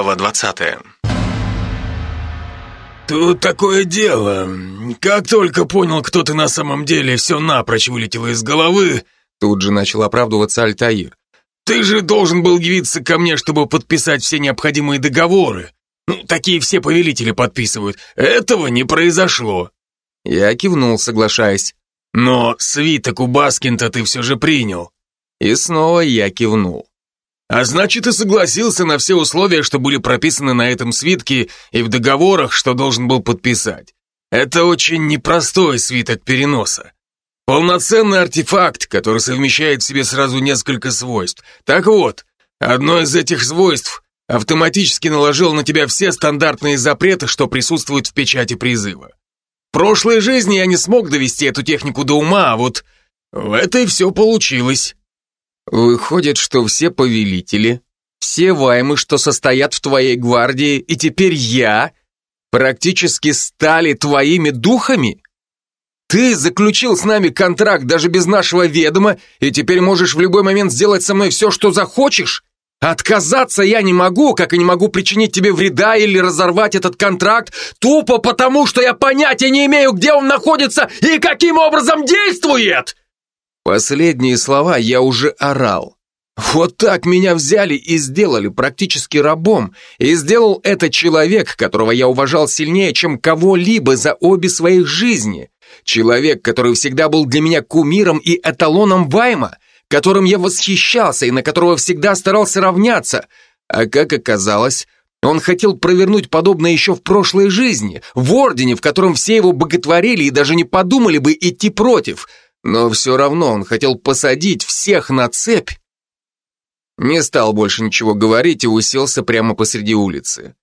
Глава 20 «Тут такое дело. Как только понял, кто ты на самом деле, все напрочь вылетело из головы», тут же начал оправдываться Альтаир. «Ты же должен был явиться ко мне, чтобы подписать все необходимые договоры. Ну, такие все повелители подписывают. Этого не произошло». Я кивнул, соглашаясь. «Но свиток у Баскинта ты все же принял». И снова я кивнул. А значит, и согласился на все условия, что были прописаны на этом свитке и в договорах, что должен был подписать. Это очень непростой свиток переноса. Полноценный артефакт, который совмещает в себе сразу несколько свойств. Так вот, одно из этих свойств автоматически наложил на тебя все стандартные запреты, что присутствуют в печати призыва. В прошлой жизни я не смог довести эту технику до ума, а вот в этой все получилось. Выходит, что все повелители, все ваймы, что состоят в твоей гвардии, и теперь я, практически стали твоими духами? Ты заключил с нами контракт даже без нашего ведома, и теперь можешь в любой момент сделать со мной все, что захочешь? Отказаться я не могу, как и не могу причинить тебе вреда или разорвать этот контракт, тупо потому, что я понятия не имею, где он находится и каким образом действует!» Последние слова я уже орал. Вот так меня взяли и сделали практически рабом. И сделал это человек, которого я уважал сильнее, чем кого-либо за обе своих жизни. Человек, который всегда был для меня кумиром и эталоном Вайма, которым я восхищался и на которого всегда старался равняться. А как оказалось, он хотел провернуть подобное еще в прошлой жизни, в ордене, в котором все его боготворили и даже не подумали бы идти против – но все равно он хотел посадить всех на цепь. Не стал больше ничего говорить и уселся прямо посреди улицы.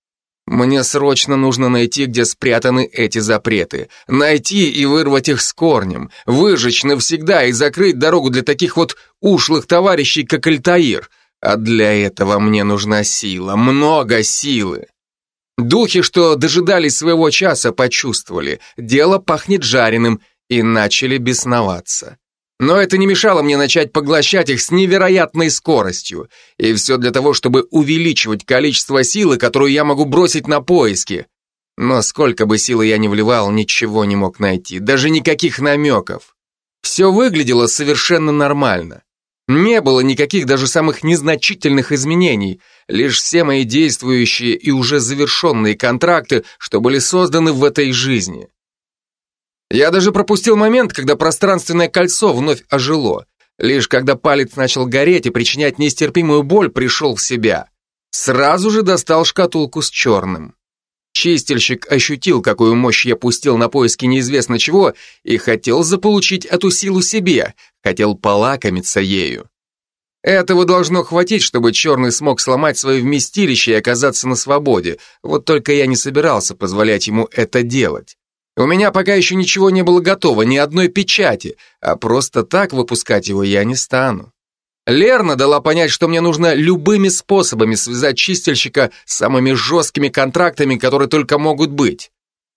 Мне срочно нужно найти, где спрятаны эти запреты. Найти и вырвать их с корнем. Выжечь навсегда и закрыть дорогу для таких вот ушлых товарищей, как Альтаир. А для этого мне нужна сила, много силы. Духи, что дожидались своего часа, почувствовали. Дело пахнет жареным, и начали бесноваться. Но это не мешало мне начать поглощать их с невероятной скоростью. И все для того, чтобы увеличивать количество силы, которую я могу бросить на поиски. Но сколько бы силы я ни вливал, ничего не мог найти, даже никаких намеков. Все выглядело совершенно нормально. Не было никаких даже самых незначительных изменений, лишь все мои действующие и уже завершенные контракты, что были созданы в этой жизни. Я даже пропустил момент, когда пространственное кольцо вновь ожило. Лишь когда палец начал гореть и причинять нестерпимую боль, пришел в себя. Сразу же достал шкатулку с черным. Чистильщик ощутил, какую мощь я пустил на поиски неизвестно чего, и хотел заполучить эту силу себе, хотел полакомиться ею. Этого должно хватить, чтобы черный смог сломать свое вместилище и оказаться на свободе, вот только я не собирался позволять ему это делать. У меня пока еще ничего не было готово, ни одной печати, а просто так выпускать его я не стану. Лерна дала понять, что мне нужно любыми способами связать чистильщика с самыми жесткими контрактами, которые только могут быть.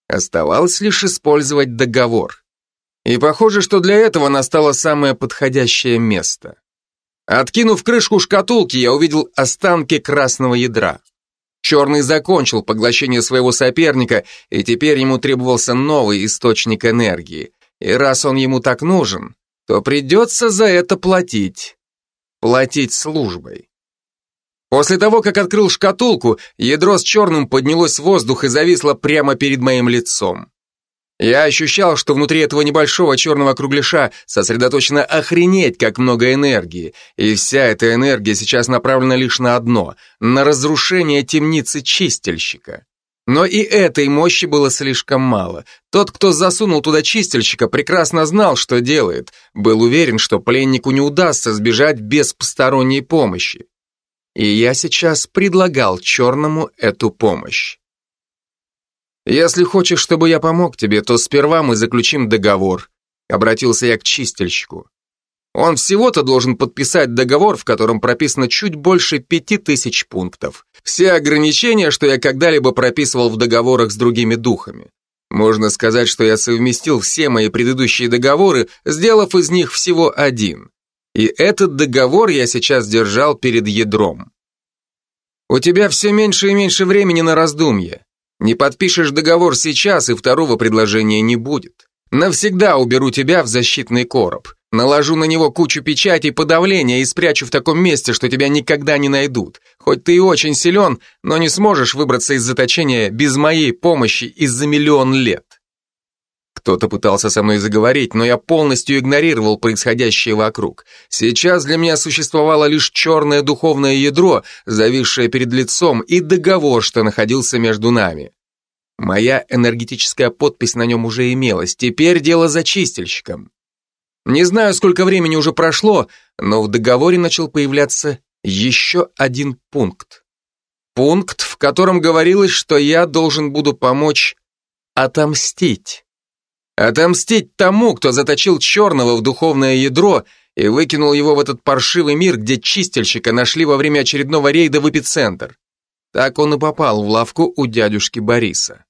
Оставалось лишь использовать договор. И похоже, что для этого настало самое подходящее место. Откинув крышку шкатулки, я увидел останки красного ядра. Черный закончил поглощение своего соперника, и теперь ему требовался новый источник энергии. И раз он ему так нужен, то придется за это платить. Платить службой. После того, как открыл шкатулку, ядро с черным поднялось в воздух и зависло прямо перед моим лицом. Я ощущал, что внутри этого небольшого черного кругляша сосредоточено охренеть, как много энергии, и вся эта энергия сейчас направлена лишь на одно — на разрушение темницы чистильщика. Но и этой мощи было слишком мало. Тот, кто засунул туда чистильщика, прекрасно знал, что делает, был уверен, что пленнику не удастся сбежать без посторонней помощи. И я сейчас предлагал черному эту помощь. «Если хочешь, чтобы я помог тебе, то сперва мы заключим договор», обратился я к чистильщику. Он всего-то должен подписать договор, в котором прописано чуть больше пяти тысяч пунктов. Все ограничения, что я когда-либо прописывал в договорах с другими духами. Можно сказать, что я совместил все мои предыдущие договоры, сделав из них всего один. И этот договор я сейчас держал перед ядром. У тебя все меньше и меньше времени на раздумье. Не подпишешь договор сейчас, и второго предложения не будет. Навсегда уберу тебя в защитный короб. Наложу на него кучу печатей подавления и спрячу в таком месте, что тебя никогда не найдут. Хоть ты и очень силен, но не сможешь выбраться из заточения без моей помощи из-за миллион лет. Кто-то пытался со мной заговорить, но я полностью игнорировал происходящее вокруг. Сейчас для меня существовало лишь черное духовное ядро, зависшее перед лицом, и договор, что находился между нами. Моя энергетическая подпись на нем уже имелась, теперь дело за чистильщиком. Не знаю, сколько времени уже прошло, но в договоре начал появляться еще один пункт. Пункт, в котором говорилось, что я должен буду помочь отомстить. Отомстить тому, кто заточил черного в духовное ядро и выкинул его в этот паршивый мир, где чистильщика нашли во время очередного рейда в эпицентр. Так он и попал в лавку у дядюшки Бориса.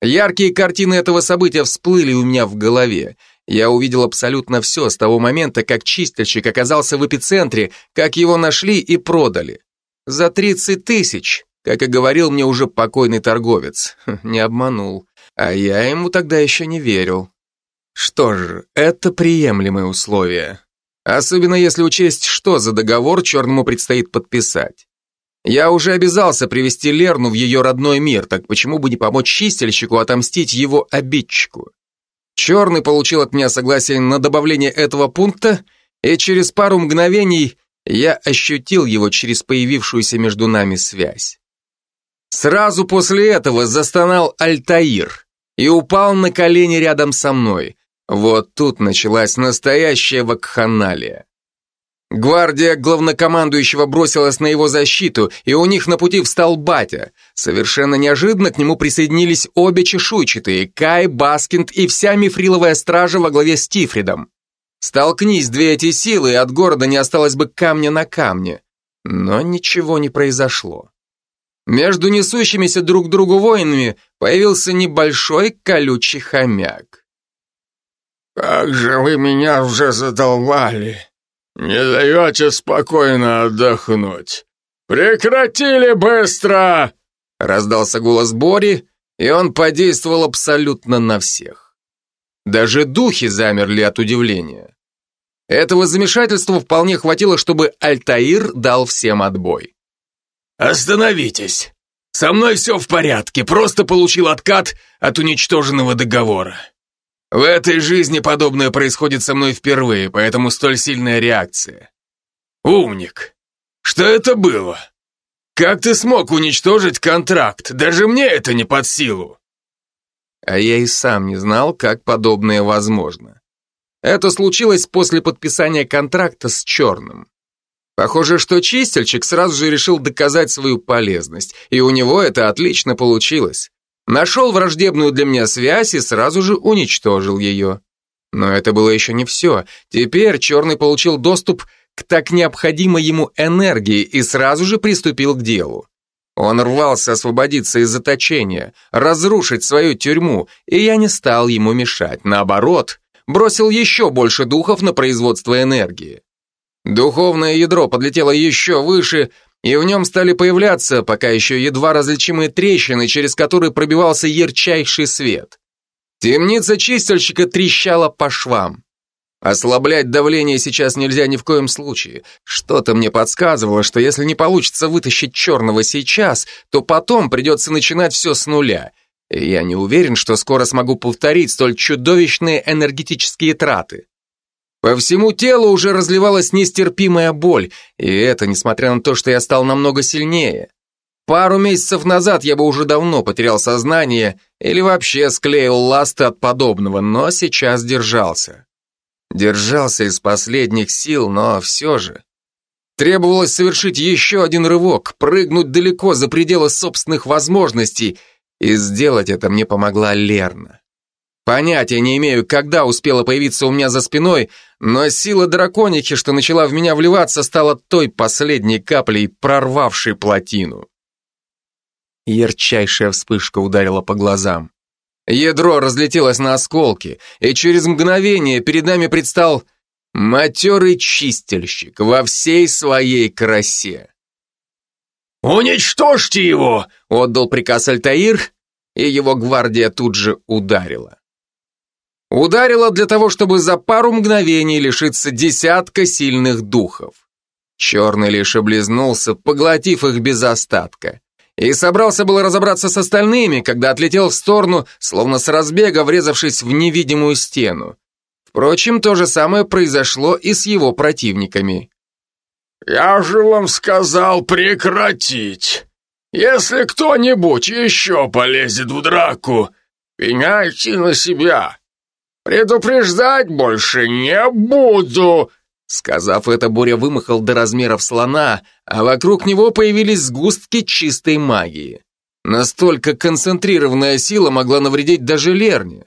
Яркие картины этого события всплыли у меня в голове. Я увидел абсолютно все с того момента, как чистильщик оказался в эпицентре, как его нашли и продали. За 30 тысяч, как и говорил мне уже покойный торговец. Не обманул. А я ему тогда еще не верил. Что ж, это приемлемые условия. Особенно если учесть, что за договор черному предстоит подписать. Я уже обязался привести Лерну в ее родной мир, так почему бы не помочь чистильщику отомстить его обидчику? Черный получил от меня согласие на добавление этого пункта, и через пару мгновений я ощутил его через появившуюся между нами связь. Сразу после этого застонал Альтаир и упал на колени рядом со мной. Вот тут началась настоящая вакханалия. Гвардия главнокомандующего бросилась на его защиту, и у них на пути встал батя. Совершенно неожиданно к нему присоединились обе чешуйчатые, Кай, Баскинд и вся мифриловая стража во главе с Тифридом. Столкнись две эти силы, и от города не осталось бы камня на камне. Но ничего не произошло. Между несущимися друг к другу воинами появился небольшой колючий хомяк. «Как же вы меня уже задолбали! Не даете спокойно отдохнуть! Прекратили быстро!» Раздался голос Бори, и он подействовал абсолютно на всех. Даже духи замерли от удивления. Этого замешательства вполне хватило, чтобы Альтаир дал всем отбой. «Остановитесь! Со мной все в порядке, просто получил откат от уничтоженного договора. В этой жизни подобное происходит со мной впервые, поэтому столь сильная реакция. Умник! Что это было? Как ты смог уничтожить контракт? Даже мне это не под силу!» А я и сам не знал, как подобное возможно. Это случилось после подписания контракта с Черным. Похоже, что чистильщик сразу же решил доказать свою полезность, и у него это отлично получилось. Нашел враждебную для меня связь и сразу же уничтожил ее. Но это было еще не все. Теперь Черный получил доступ к так необходимой ему энергии и сразу же приступил к делу. Он рвался освободиться из заточения, разрушить свою тюрьму, и я не стал ему мешать. Наоборот, бросил еще больше духов на производство энергии. Духовное ядро подлетело еще выше, и в нем стали появляться пока еще едва различимые трещины, через которые пробивался ярчайший свет. Темница чистильщика трещала по швам. Ослаблять давление сейчас нельзя ни в коем случае. Что-то мне подсказывало, что если не получится вытащить черного сейчас, то потом придется начинать все с нуля. И я не уверен, что скоро смогу повторить столь чудовищные энергетические траты. По всему телу уже разливалась нестерпимая боль, и это несмотря на то, что я стал намного сильнее. Пару месяцев назад я бы уже давно потерял сознание или вообще склеил ласты от подобного, но сейчас держался. Держался из последних сил, но все же. Требовалось совершить еще один рывок, прыгнуть далеко за пределы собственных возможностей, и сделать это мне помогла Лерна. Понятия не имею, когда успела появиться у меня за спиной, но сила драконихи, что начала в меня вливаться, стала той последней каплей, прорвавшей плотину. Ярчайшая вспышка ударила по глазам. Ядро разлетелось на осколки, и через мгновение перед нами предстал матерый чистильщик во всей своей красе. «Уничтожьте его!» — отдал приказ Альтаир, и его гвардия тут же ударила. Ударила для того, чтобы за пару мгновений лишиться десятка сильных духов. Черный лишь облизнулся, поглотив их без остатка. И собрался было разобраться с остальными, когда отлетел в сторону, словно с разбега врезавшись в невидимую стену. Впрочем, то же самое произошло и с его противниками. «Я же вам сказал прекратить. Если кто-нибудь еще полезет в драку, пеняйте на себя. Предупреждать больше не буду!» Сказав это, Боря вымахал до размеров слона, а вокруг него появились сгустки чистой магии. Настолько концентрированная сила могла навредить даже Лерне.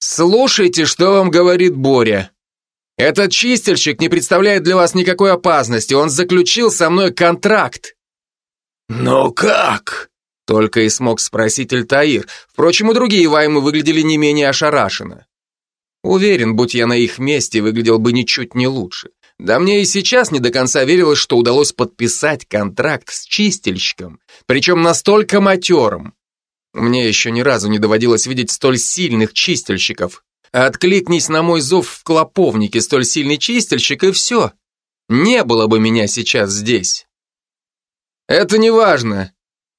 «Слушайте, что вам говорит Боря. Этот чистильщик не представляет для вас никакой опасности, он заключил со мной контракт». «Но как?» Только и смог спросить Альтаир. Впрочем, и другие ваймы выглядели не менее ошарашенно. Уверен, будь я на их месте, выглядел бы ничуть не лучше. Да мне и сейчас не до конца верилось, что удалось подписать контракт с чистильщиком, причем настолько матерым. Мне еще ни разу не доводилось видеть столь сильных чистильщиков. Откликнись на мой зов в клоповнике столь сильный чистильщик, и все. Не было бы меня сейчас здесь. Это не важно.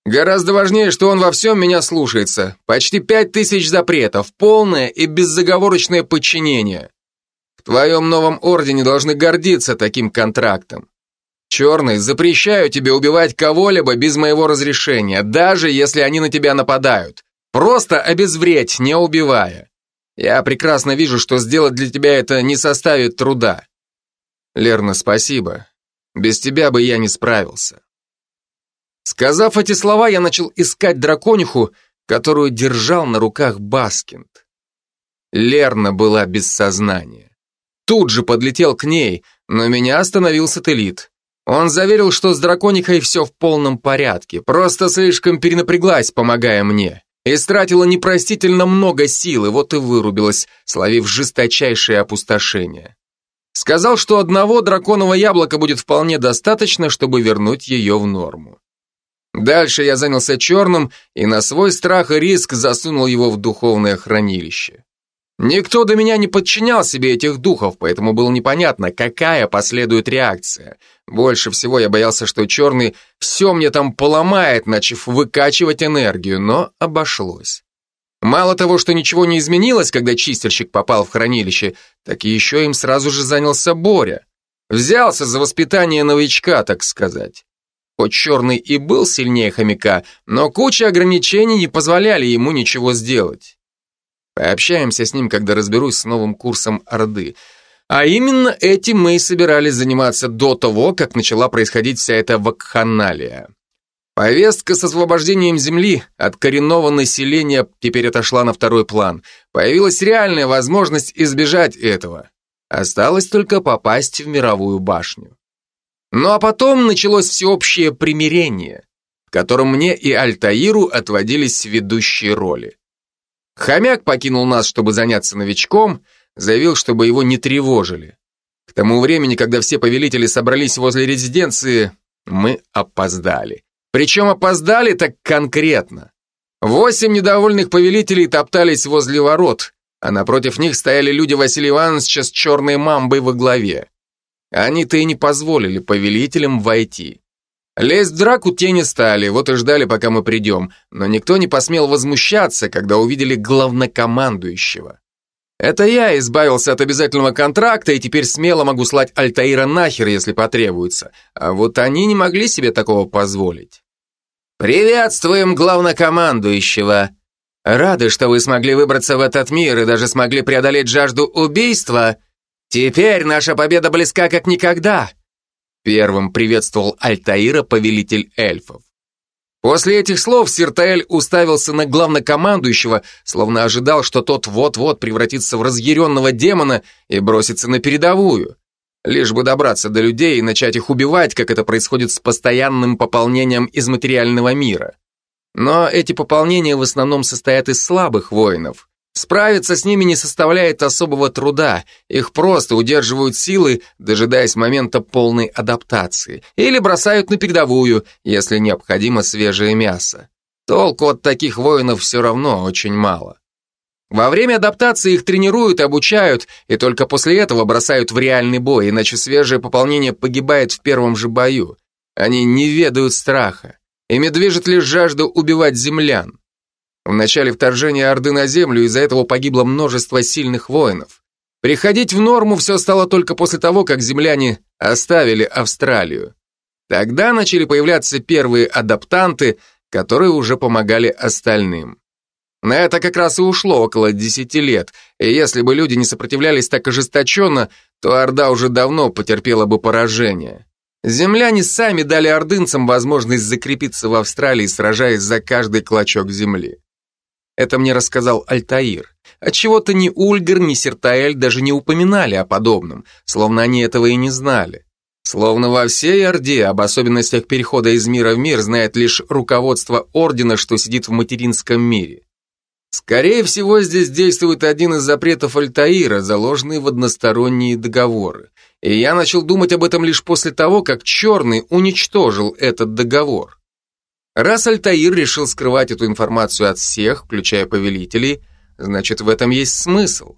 Гораздо важнее, что он во всем меня слушается. Почти пять тысяч запретов, полное и беззаговорочное подчинение. В твоем новом ордене должны гордиться таким контрактом. Черный, запрещаю тебе убивать кого-либо без моего разрешения, даже если они на тебя нападают. Просто обезвредь, не убивая. Я прекрасно вижу, что сделать для тебя это не составит труда. Лерна, спасибо. Без тебя бы я не справился. Сказав эти слова, я начал искать дракониху, которую держал на руках Баскинд. Лерна была без сознания. Тут же подлетел к ней, но меня остановил сателлит. Он заверил, что с драконихой все в полном порядке, просто слишком перенапряглась, помогая мне. Истратила непростительно много сил, и вот и вырубилась, словив жесточайшее опустошение. Сказал, что одного драконового яблока будет вполне достаточно, чтобы вернуть ее в норму. Дальше я занялся черным и на свой страх и риск засунул его в духовное хранилище. Никто до меня не подчинял себе этих духов, поэтому было непонятно, какая последует реакция. Больше всего я боялся, что черный все мне там поломает, начав выкачивать энергию, но обошлось. Мало того, что ничего не изменилось, когда чистильщик попал в хранилище, так еще им сразу же занялся Боря. Взялся за воспитание новичка, так сказать. Хоть черный и был сильнее хомяка, но куча ограничений не позволяли ему ничего сделать. Пообщаемся с ним, когда разберусь с новым курсом Орды. А именно этим мы и собирались заниматься до того, как начала происходить вся эта вакханалия. Повестка с освобождением земли от коренного населения теперь отошла на второй план. Появилась реальная возможность избежать этого. Осталось только попасть в мировую башню. Ну а потом началось всеобщее примирение, в котором мне и Альтаиру отводились ведущие роли. Хомяк покинул нас, чтобы заняться новичком, заявил, чтобы его не тревожили. К тому времени, когда все повелители собрались возле резиденции, мы опоздали. Причем опоздали так конкретно. Восемь недовольных повелителей топтались возле ворот, а напротив них стояли люди Василия Ивановича с черной мамбой во главе. Они-то и не позволили повелителям войти. Лезть в драку те не стали, вот и ждали, пока мы придем, но никто не посмел возмущаться, когда увидели главнокомандующего. Это я избавился от обязательного контракта и теперь смело могу слать Альтаира нахер, если потребуется, а вот они не могли себе такого позволить. «Приветствуем главнокомандующего! Рады, что вы смогли выбраться в этот мир и даже смогли преодолеть жажду убийства «Теперь наша победа близка как никогда!» Первым приветствовал Альтаира, повелитель эльфов. После этих слов Сиртаэль уставился на главнокомандующего, словно ожидал, что тот вот-вот превратится в разъяренного демона и бросится на передовую. Лишь бы добраться до людей и начать их убивать, как это происходит с постоянным пополнением из материального мира. Но эти пополнения в основном состоят из слабых воинов, Справиться с ними не составляет особого труда, их просто удерживают силы, дожидаясь момента полной адаптации, или бросают на передовую, если необходимо свежее мясо. Толку от таких воинов все равно очень мало. Во время адаптации их тренируют, обучают, и только после этого бросают в реальный бой, иначе свежее пополнение погибает в первом же бою. Они не ведают страха. Ими движет лишь жажда убивать землян. В начале вторжения Орды на Землю из-за этого погибло множество сильных воинов. Приходить в норму все стало только после того, как земляне оставили Австралию. Тогда начали появляться первые адаптанты, которые уже помогали остальным. На это как раз и ушло около десяти лет, и если бы люди не сопротивлялись так ожесточенно, то Орда уже давно потерпела бы поражение. Земляне сами дали ордынцам возможность закрепиться в Австралии, сражаясь за каждый клочок земли. Это мне рассказал Альтаир. Отчего-то ни Ульгар, ни Сертаэль даже не упоминали о подобном, словно они этого и не знали. Словно во всей Орде об особенностях перехода из мира в мир знает лишь руководство Ордена, что сидит в материнском мире. Скорее всего, здесь действует один из запретов Альтаира, заложенный в односторонние договоры. И я начал думать об этом лишь после того, как Черный уничтожил этот договор. Раз Альтаир решил скрывать эту информацию от всех, включая повелителей, значит, в этом есть смысл.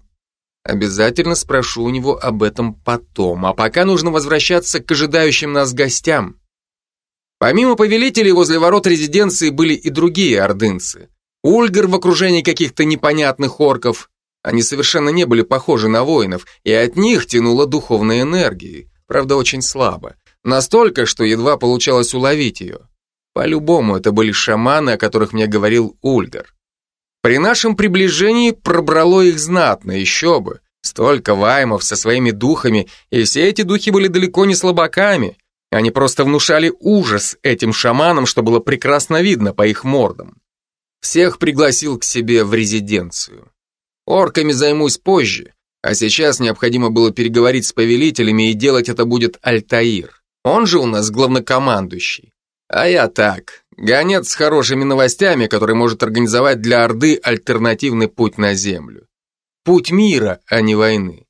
Обязательно спрошу у него об этом потом, а пока нужно возвращаться к ожидающим нас гостям. Помимо повелителей, возле ворот резиденции были и другие ордынцы. Ульгар в окружении каких-то непонятных орков. Они совершенно не были похожи на воинов, и от них тянуло духовной энергией, правда, очень слабо. Настолько, что едва получалось уловить ее. По-любому это были шаманы, о которых мне говорил Ульгар. При нашем приближении пробрало их знатно, еще бы. Столько ваймов со своими духами, и все эти духи были далеко не слабаками. Они просто внушали ужас этим шаманам, что было прекрасно видно по их мордам. Всех пригласил к себе в резиденцию. Орками займусь позже, а сейчас необходимо было переговорить с повелителями, и делать это будет Альтаир. Он же у нас главнокомандующий. А я так, гонец с хорошими новостями, который может организовать для Орды альтернативный путь на Землю. Путь мира, а не войны.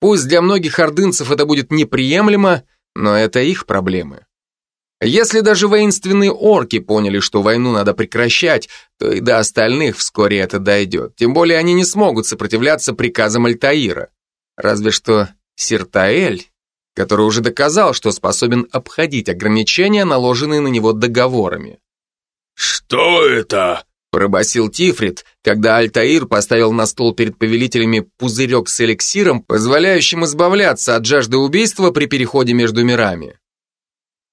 Пусть для многих ордынцев это будет неприемлемо, но это их проблемы. Если даже воинственные орки поняли, что войну надо прекращать, то и до остальных вскоре это дойдет. Тем более они не смогут сопротивляться приказам Альтаира. Разве что Сиртаэль который уже доказал, что способен обходить ограничения, наложенные на него договорами. «Что это?» – пробасил Тифрит, когда Альтаир поставил на стол перед повелителями пузырек с эликсиром, позволяющим избавляться от жажды убийства при переходе между мирами.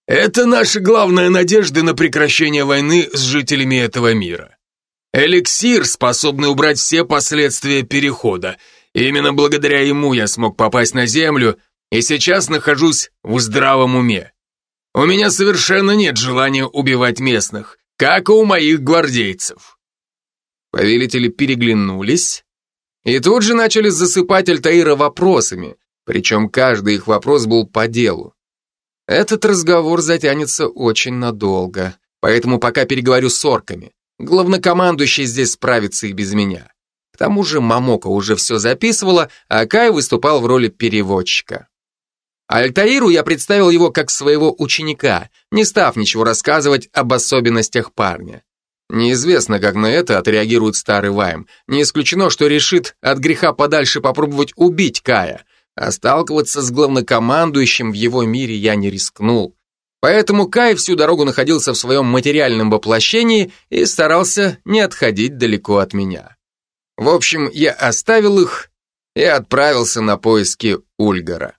«Это наша главная надежда на прекращение войны с жителями этого мира. Эликсир, способный убрать все последствия перехода. Именно благодаря ему я смог попасть на Землю и сейчас нахожусь в здравом уме. У меня совершенно нет желания убивать местных, как и у моих гвардейцев. Повелители переглянулись и тут же начали засыпать Альтаира вопросами, причем каждый их вопрос был по делу. Этот разговор затянется очень надолго, поэтому пока переговорю с орками. Главнокомандующий здесь справится и без меня. К тому же Мамока уже все записывала, а Кай выступал в роли переводчика. Альтаиру я представил его как своего ученика, не став ничего рассказывать об особенностях парня. Неизвестно, как на это отреагирует старый Вайм. Не исключено, что решит от греха подальше попробовать убить Кая, а сталкиваться с главнокомандующим в его мире я не рискнул. Поэтому Кай всю дорогу находился в своем материальном воплощении и старался не отходить далеко от меня. В общем, я оставил их и отправился на поиски Ульгара.